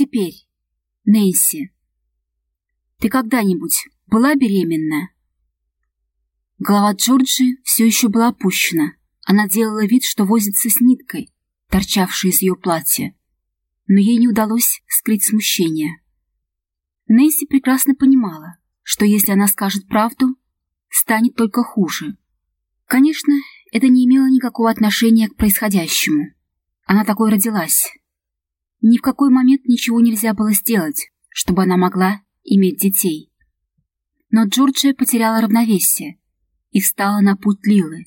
Теперь, Нэнси, ты когда-нибудь была беременна?» Голова Джорджи все еще была опущена. Она делала вид, что возится с ниткой, торчавшей из ее платья. Но ей не удалось скрыть смущение. Нэнси прекрасно понимала, что если она скажет правду, станет только хуже. Конечно, это не имело никакого отношения к происходящему. Она такой родилась. Ни в какой момент ничего нельзя было сделать, чтобы она могла иметь детей. Но Джорджия потеряла равновесие и встала на путь Лилы.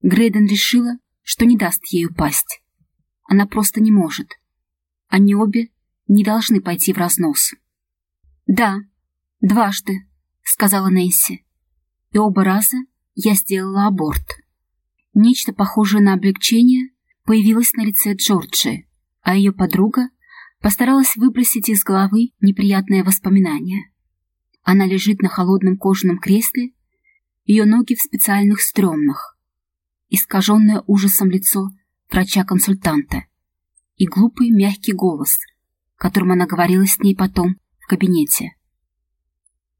Грейден решила, что не даст ей упасть. Она просто не может. Они обе не должны пойти в разнос. «Да, дважды», — сказала Нэнси. «И оба раза я сделала аборт». Нечто похожее на облегчение появилось на лице Джорджи, а ее подруга постаралась выбросить из головы неприятное воспоминание. Она лежит на холодном кожаном кресле, ее ноги в специальных стрёмных, искаженное ужасом лицо врача-консультанта и глупый мягкий голос, которым она говорила с ней потом в кабинете.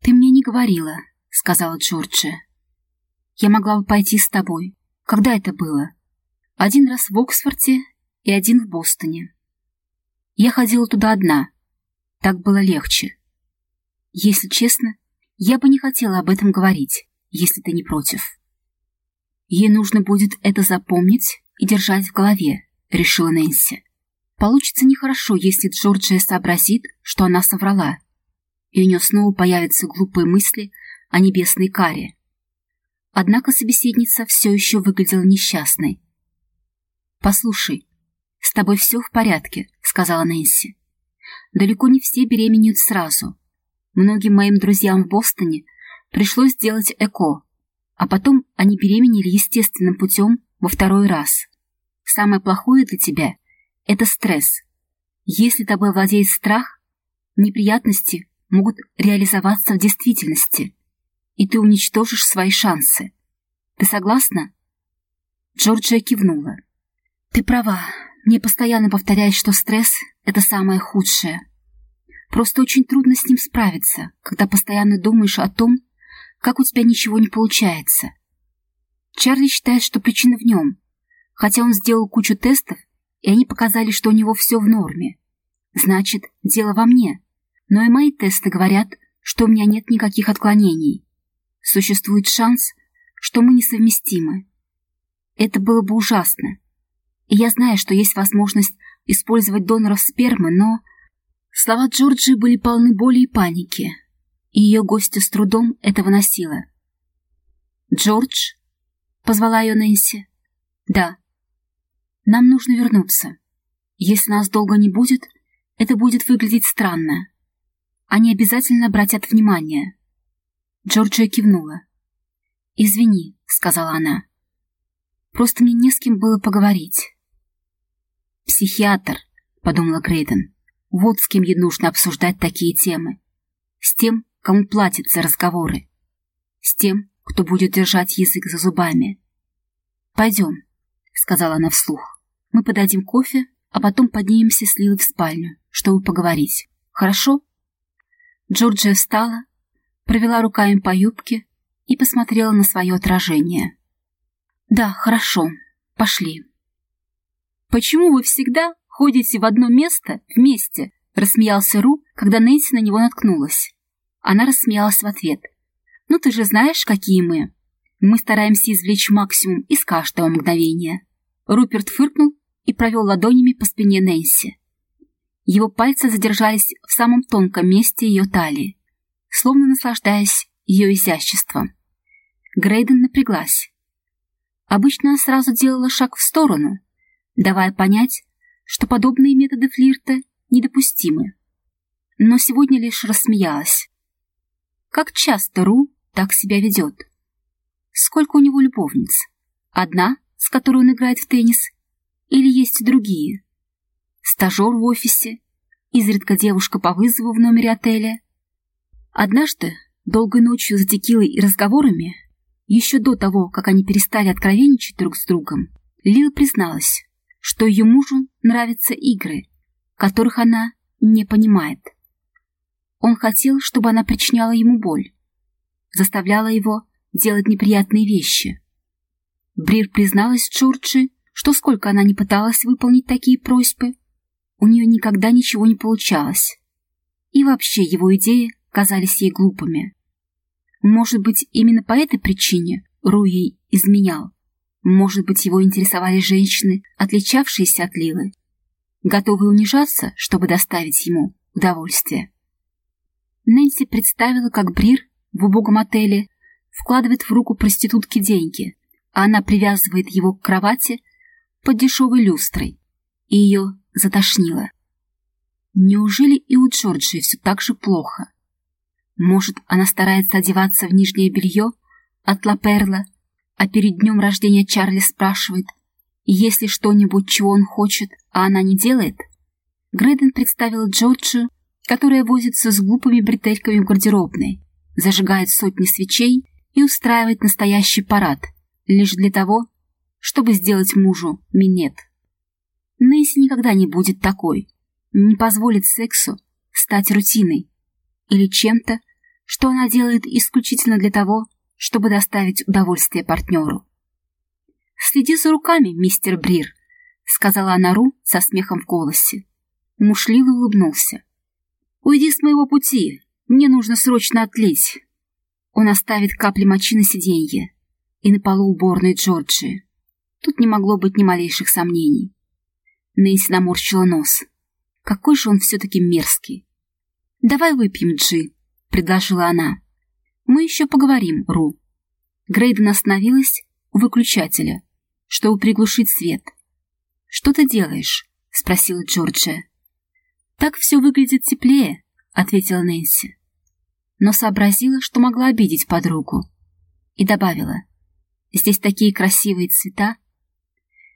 «Ты мне не говорила», — сказала Джорджия. «Я могла бы пойти с тобой. Когда это было? Один раз в Оксфорде и один в Бостоне. Я ходила туда одна. Так было легче. Если честно, я бы не хотела об этом говорить, если ты не против». Ей нужно будет это запомнить и держать в голове, решила Нэнси. Получится нехорошо, если Джорджия сообразит, что она соврала, и у нее снова появятся глупые мысли о небесной каре. Однако собеседница все еще выглядела несчастной. «Послушай, с тобой все в порядке», — сказала Нэнси. «Далеко не все беременеют сразу. Многим моим друзьям в Бостоне пришлось сделать ЭКО, а потом они беременели естественным путем во второй раз. Самое плохое для тебя — это стресс. Если тобой владеет страх, неприятности могут реализоваться в действительности, и ты уничтожишь свои шансы. Ты согласна?» Джорджия кивнула. «Ты права. Мне постоянно повторяют, что стресс — это самое худшее. Просто очень трудно с ним справиться, когда постоянно думаешь о том, как у тебя ничего не получается. Чарли считает, что причина в нем, хотя он сделал кучу тестов, и они показали, что у него все в норме. Значит, дело во мне. Но и мои тесты говорят, что у меня нет никаких отклонений. Существует шанс, что мы несовместимы. Это было бы ужасно. Я знаю, что есть возможность использовать доноров спермы, но... Слова Джорджи были полны боли и паники и ее гостья с трудом это выносила. «Джордж?» — позвала ее Нэнси. «Да. Нам нужно вернуться. Если нас долго не будет, это будет выглядеть странно. Они обязательно обратят внимание». Джорджия кивнула. «Извини», — сказала она. «Просто мне не с кем было поговорить». «Психиатр», — подумала Грейден. «Вот с кем ей нужно обсуждать такие темы. С тем, кому платят за разговоры. С тем, кто будет держать язык за зубами. «Пойдем», — сказала она вслух. «Мы подадим кофе, а потом поднимемся с Лилой в спальню, чтобы поговорить. Хорошо?» Джорджия встала, провела руками по юбке и посмотрела на свое отражение. «Да, хорошо. Пошли». «Почему вы всегда ходите в одно место вместе?» — рассмеялся Ру, когда Нэнси на него наткнулась. Она рассмеялась в ответ. «Ну ты же знаешь, какие мы. Мы стараемся извлечь максимум из каждого мгновения». Руперт фыркнул и провел ладонями по спине Нэнси. Его пальцы задержались в самом тонком месте ее талии, словно наслаждаясь ее изяществом. Грейден напряглась. Обычно сразу делала шаг в сторону, давая понять, что подобные методы флирта недопустимы. Но сегодня лишь рассмеялась. Как часто Ру так себя ведет? Сколько у него любовниц? Одна, с которой он играет в теннис? Или есть и другие? Стажер в офисе? Изредка девушка по вызову в номере отеля? Однажды, долгой ночью за текилой и разговорами, еще до того, как они перестали откровенничать друг с другом, Лила призналась, что ее мужу нравятся игры, которых она не понимает. Он хотел, чтобы она причиняла ему боль, заставляла его делать неприятные вещи. Брир призналась Джорджи, что сколько она не пыталась выполнить такие просьбы, у нее никогда ничего не получалось. И вообще его идеи казались ей глупыми. Может быть, именно по этой причине Ру ей изменял. Может быть, его интересовали женщины, отличавшиеся от Лилы, готовые унижаться, чтобы доставить ему удовольствие. Нэнси представила, как Брир в убогом отеле вкладывает в руку проститутки деньги, а она привязывает его к кровати под дешевой люстрой, и ее затошнило. Неужели и у Джорджии все так же плохо? Может, она старается одеваться в нижнее белье от Ла Перла, а перед днем рождения Чарли спрашивает, есть ли что-нибудь, чего он хочет, а она не делает? Грейден представил Джорджию, которая возится с глупыми бретельками в гардеробной, зажигает сотни свечей и устраивает настоящий парад, лишь для того, чтобы сделать мужу минет. Несси никогда не будет такой, не позволит сексу стать рутиной или чем-то, что она делает исключительно для того, чтобы доставить удовольствие партнеру. «Следи за руками, мистер Брир», — сказала она Ру со смехом в голосе. Муж Лилы улыбнулся. «Уйди с моего пути, мне нужно срочно отлить». Он оставит капли мочи на сиденье и на полу уборной Джорджии. Тут не могло быть ни малейших сомнений. Нэнси наморщила нос. Какой же он все-таки мерзкий. «Давай выпьем, Джи», — предложила она. Мы еще поговорим, Ру. Грейден остановилась у выключателя, чтобы приглушить свет. «Что ты делаешь?» — спросила Джорджия. «Так все выглядит теплее», — ответила Нэнси. Но сообразила, что могла обидеть подругу. И добавила. «Здесь такие красивые цвета».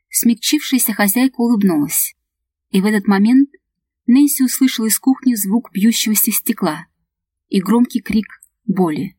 Смягчившаяся хозяйка улыбнулась. И в этот момент Нэнси услышала из кухни звук бьющегося стекла и громкий крик боли.